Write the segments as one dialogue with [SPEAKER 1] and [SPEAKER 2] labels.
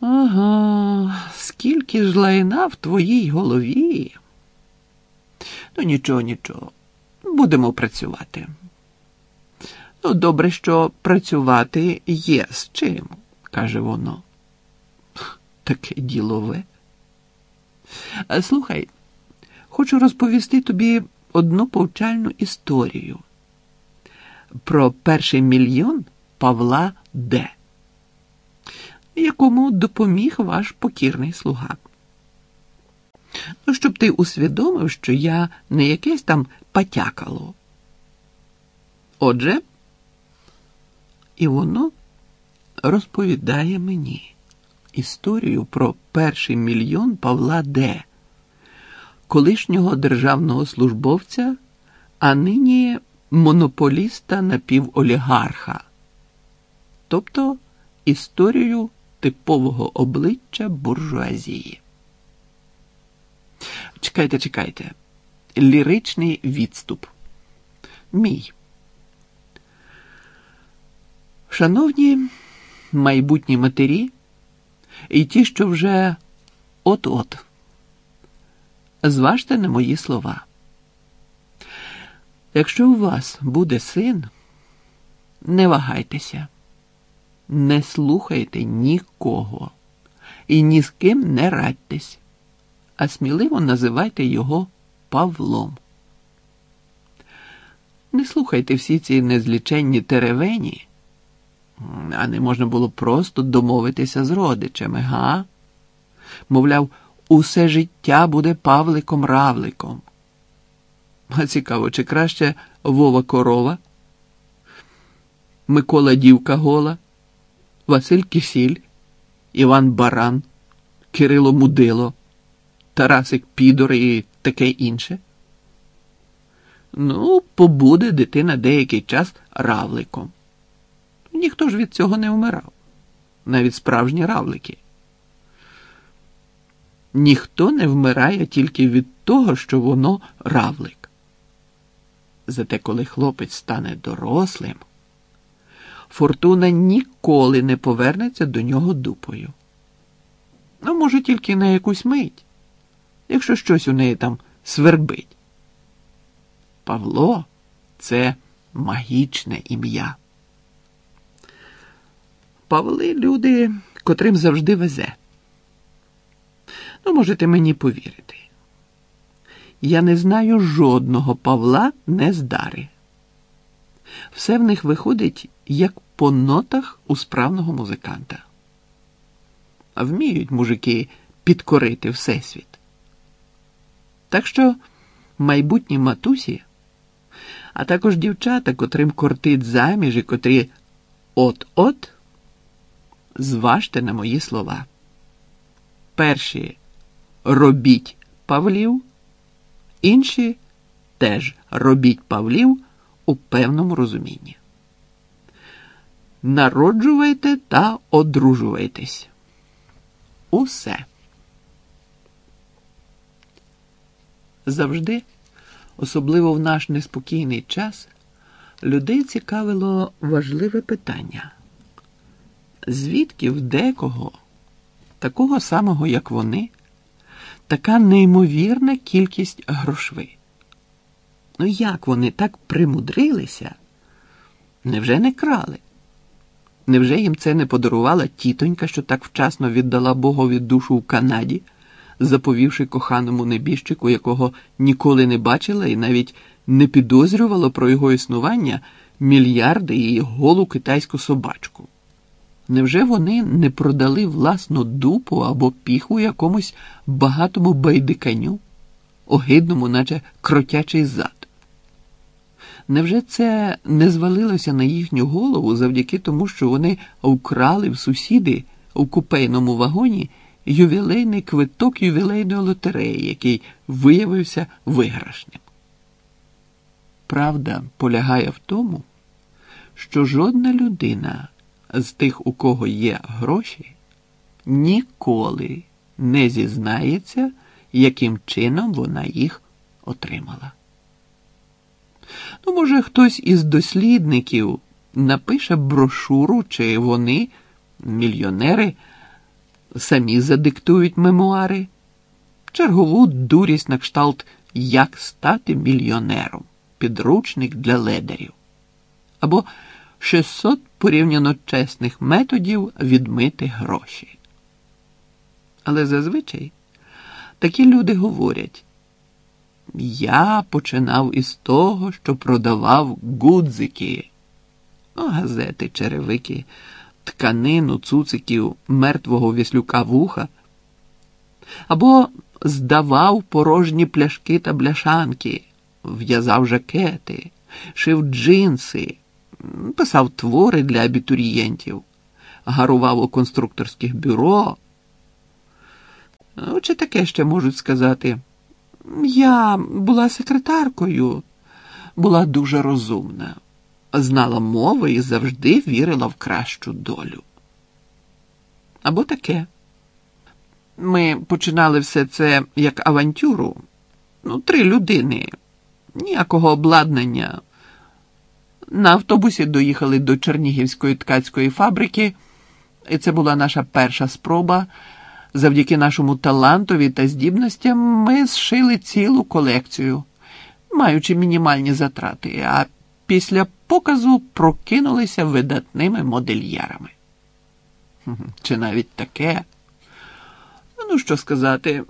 [SPEAKER 1] Ага, скільки ж лайна в твоїй голові. Ну, нічого, нічого. Будемо працювати. Ну, добре, що працювати є з чим, каже воно. Таке ділове. Слухай, хочу розповісти тобі одну повчальну історію про перший мільйон Павла Д, якому допоміг ваш покірний слуга. Ну, щоб ти усвідомив, що я не якесь там патякало. Отже, і воно розповідає мені історію про перший мільйон Павла Д, колишнього державного службовця, а нині монополіста напіволігарха, тобто історію типового обличчя буржуазії. Чекайте, чекайте. Ліричний відступ. Мій. Шановні майбутні матері і ті, що вже от-от. Зважте на мої слова. Якщо у вас буде син, не вагайтеся, не слухайте нікого і ні з ким не радьтесь, а сміливо називайте його Павлом. Не слухайте всі ці незліченні теревені, а не можна було просто домовитися з родичами, га? Мовляв, усе життя буде Павликом-равликом. А цікаво, чи краще Вова корова, Микола Дівка Гола, Василь Кисіль, Іван Баран, Кирило Мудило, Тарасик Підор і таке інше? Ну, побуде дитина деякий час равликом. Ніхто ж від цього не вмирав, навіть справжні равлики. Ніхто не вмирає тільки від того, що воно равлик. Зате коли хлопець стане дорослим, фортуна ніколи не повернеться до нього дупою. Ну, може, тільки на якусь мить, якщо щось у неї там свербить. Павло це магічне ім'я. Павли люди, котрим завжди везе. Ну, можете мені повірити. Я не знаю жодного Павла нездари. Все в них виходить як по нотах у справного музиканта. А вміють мужики підкорити Всесвіт. Так що майбутні матусі, а також дівчата, котрим кортить заміж і котрі от-от, зважте на мої слова. Перші робіть Павлів, інші теж робіть Павлів у певному розумінні. Народжувайте та одружувайтесь. Усе. Завжди, особливо в наш неспокійний час, людей цікавило важливе питання. Звідки в декого, такого самого, як вони, така неймовірна кількість грошви? Ну як вони так примудрилися? Невже не крали? Невже їм це не подарувала тітонька, що так вчасно віддала Богові душу в Канаді, заповівши коханому небіжчику, якого ніколи не бачила і навіть не підозрювала про його існування мільярди і голу китайську собачку? Невже вони не продали власну дупу або піху якомусь багатому байдиканю, огидному, наче кротячий зад? Невже це не звалилося на їхню голову завдяки тому, що вони вкрали в сусіди у купейному вагоні ювілейний квиток ювілейної лотереї, який виявився виграшним? Правда полягає в тому, що жодна людина з тих, у кого є гроші, ніколи не зізнається, яким чином вона їх отримала. Ну, може, хтось із дослідників напише брошуру, чи вони, мільйонери, самі задиктують мемуари, чергову дурість на кшталт Як стати мільйонером, підручник для ледарів, або 600 порівняно чесних методів відмити гроші. Але зазвичай такі люди говорять: Я починав із того, що продавав гудзики, ну, газети, черевики, тканину, цуциків, мертвого віслюка вуха, або здавав порожні пляшки та бляшанки, в'язав жакети, шив джинси, писав твори для абітурієнтів, гарував у конструкторських бюро. Ну, Чи таке ще можуть сказати? Я була секретаркою, була дуже розумна, знала мови і завжди вірила в кращу долю. Або таке. Ми починали все це як авантюру. Ну, три людини, ніякого обладнання. На автобусі доїхали до Чернігівської ткацької фабрики, і це була наша перша спроба. Завдяки нашому талантові та здібностям ми зшили цілу колекцію, маючи мінімальні затрати, а після показу прокинулися видатними модельєрами. Чи навіть таке? Ну, що сказати,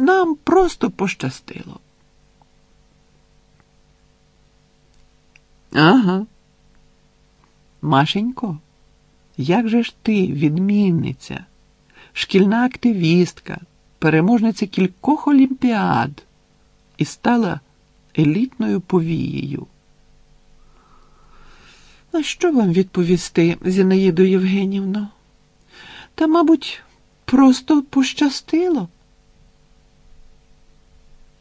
[SPEAKER 1] нам просто пощастило. Ага. Машенько, як же ж ти, відмінниця, шкільна активістка, переможниця кількох олімпіад і стала елітною повією? А що вам відповісти, Зінаїду Євгенівно? Та, мабуть, просто пощастило.